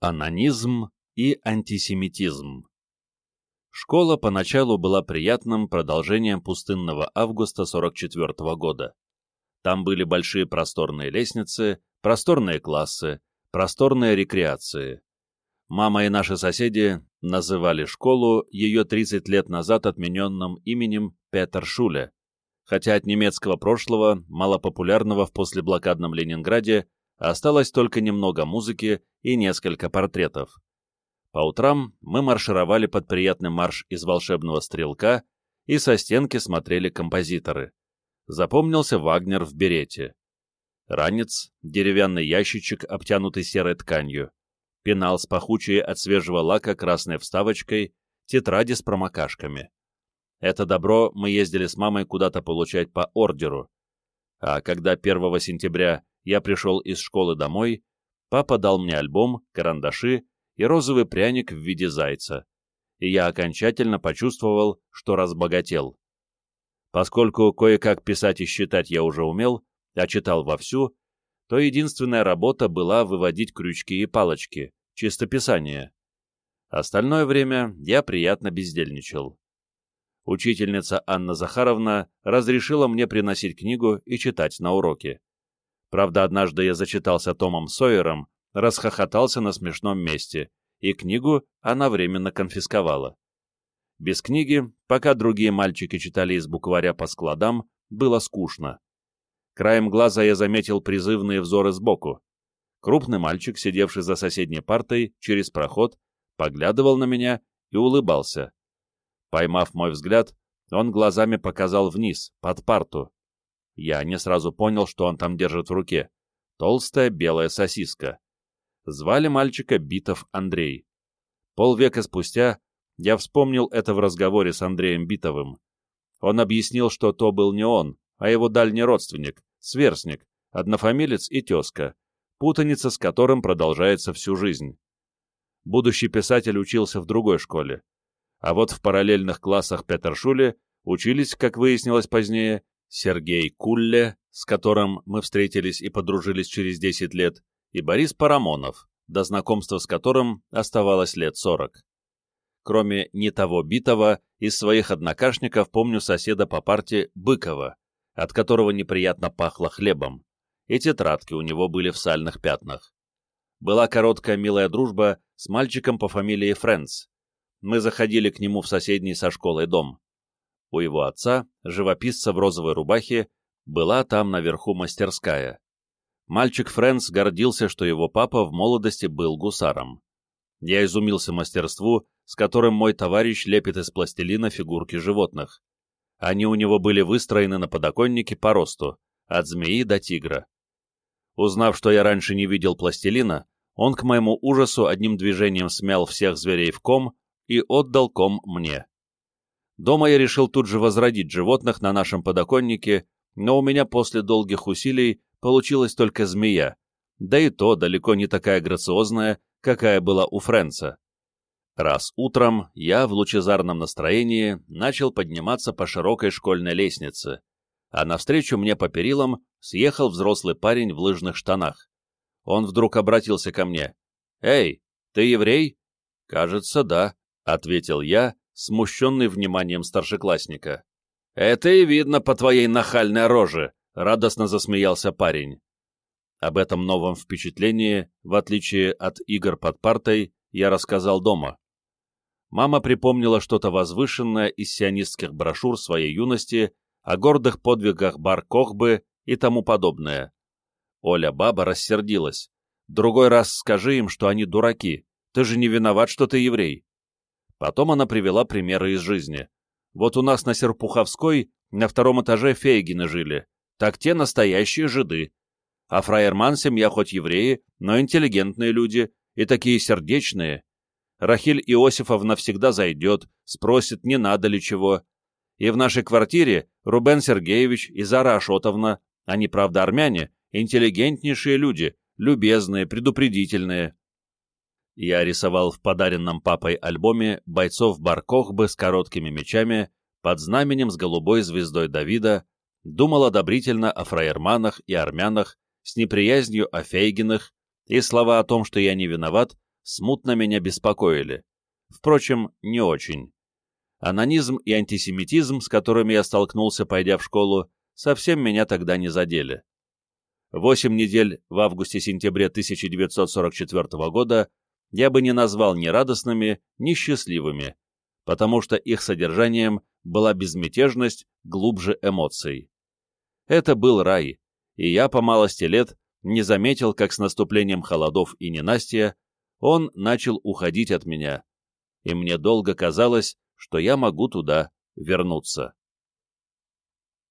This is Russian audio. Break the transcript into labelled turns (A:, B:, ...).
A: Анонизм и антисемитизм Школа поначалу была приятным продолжением пустынного августа 44 -го года. Там были большие просторные лестницы, просторные классы, просторные рекреации. Мама и наши соседи называли школу ее 30 лет назад отмененным именем Петер Шуле, хотя от немецкого прошлого, малопопулярного в послеблокадном Ленинграде, Осталось только немного музыки и несколько портретов. По утрам мы маршировали под приятный марш из «Волшебного стрелка» и со стенки смотрели композиторы. Запомнился Вагнер в берете. Ранец, деревянный ящичек, обтянутый серой тканью, пенал с пахучей от свежего лака красной вставочкой, тетради с промокашками. Это добро мы ездили с мамой куда-то получать по ордеру. А когда 1 сентября я пришел из школы домой, папа дал мне альбом, карандаши и розовый пряник в виде зайца, и я окончательно почувствовал, что разбогател. Поскольку кое-как писать и считать я уже умел, а читал вовсю, то единственная работа была выводить крючки и палочки, чистописание. Остальное время я приятно бездельничал. Учительница Анна Захаровна разрешила мне приносить книгу и читать на уроке. Правда, однажды я зачитался Томом Сойером, расхохотался на смешном месте, и книгу она временно конфисковала. Без книги, пока другие мальчики читали из букваря по складам, было скучно. Краем глаза я заметил призывные взоры сбоку. Крупный мальчик, сидевший за соседней партой, через проход, поглядывал на меня и улыбался. Поймав мой взгляд, он глазами показал вниз, под парту. Я не сразу понял, что он там держит в руке. Толстая белая сосиска. Звали мальчика Битов Андрей. Полвека спустя я вспомнил это в разговоре с Андреем Битовым. Он объяснил, что то был не он, а его дальний родственник, сверстник, однофамилец и тезка, путаница с которым продолжается всю жизнь. Будущий писатель учился в другой школе. А вот в параллельных классах Петершуле учились, как выяснилось позднее, Сергей Кулле, с которым мы встретились и подружились через 10 лет, и Борис Парамонов, до знакомства с которым оставалось лет 40. Кроме не того битого, из своих однокашников помню соседа по парте Быкова, от которого неприятно пахло хлебом, и тетрадки у него были в сальных пятнах. Была короткая милая дружба с мальчиком по фамилии Фрэнс. Мы заходили к нему в соседний со школой дом. У его отца, живописца в розовой рубахе, была там наверху мастерская. Мальчик Фрэнс гордился, что его папа в молодости был гусаром. Я изумился мастерству, с которым мой товарищ лепит из пластилина фигурки животных. Они у него были выстроены на подоконнике по росту, от змеи до тигра. Узнав, что я раньше не видел пластилина, он к моему ужасу одним движением смял всех зверей в ком и отдал ком мне. Дома я решил тут же возродить животных на нашем подоконнике, но у меня после долгих усилий получилась только змея, да и то далеко не такая грациозная, какая была у Френца. Раз утром я в лучезарном настроении начал подниматься по широкой школьной лестнице, а навстречу мне по перилам съехал взрослый парень в лыжных штанах. Он вдруг обратился ко мне. «Эй, ты еврей?» «Кажется, да», — ответил я, смущенный вниманием старшеклассника. «Это и видно по твоей нахальной роже», — радостно засмеялся парень. Об этом новом впечатлении, в отличие от игр под партой, я рассказал дома. Мама припомнила что-то возвышенное из сионистских брошюр своей юности о гордых подвигах бар Кохбы и тому подобное. Оля баба рассердилась. «Другой раз скажи им, что они дураки. Ты же не виноват, что ты еврей». Потом она привела примеры из жизни. Вот у нас на Серпуховской на втором этаже Фейгины жили. Так те настоящие жиды. А фраерман семья хоть евреи, но интеллигентные люди и такие сердечные. Рахиль Иосифовна всегда зайдет, спросит, не надо ли чего. И в нашей квартире Рубен Сергеевич и Зара Ашотовна, они, правда, армяне, интеллигентнейшие люди, любезные, предупредительные. Я рисовал в подаренном папой альбоме бойцов Баркохбы с короткими мечами под знаменем с голубой звездой Давида, думал одобрительно о фраерманах и армянах, с неприязнью о Фейгинах, и слова о том, что я не виноват, смутно меня беспокоили. Впрочем, не очень. Анонизм и антисемитизм, с которыми я столкнулся, пойдя в школу, совсем меня тогда не задели. Восемь недель в августе-сентябре 1944 года я бы не назвал ни радостными, ни счастливыми, потому что их содержанием была безмятежность глубже эмоций. Это был рай, и я по малости лет не заметил, как с наступлением холодов и ненастья он начал уходить от меня, и мне долго казалось, что я могу туда вернуться.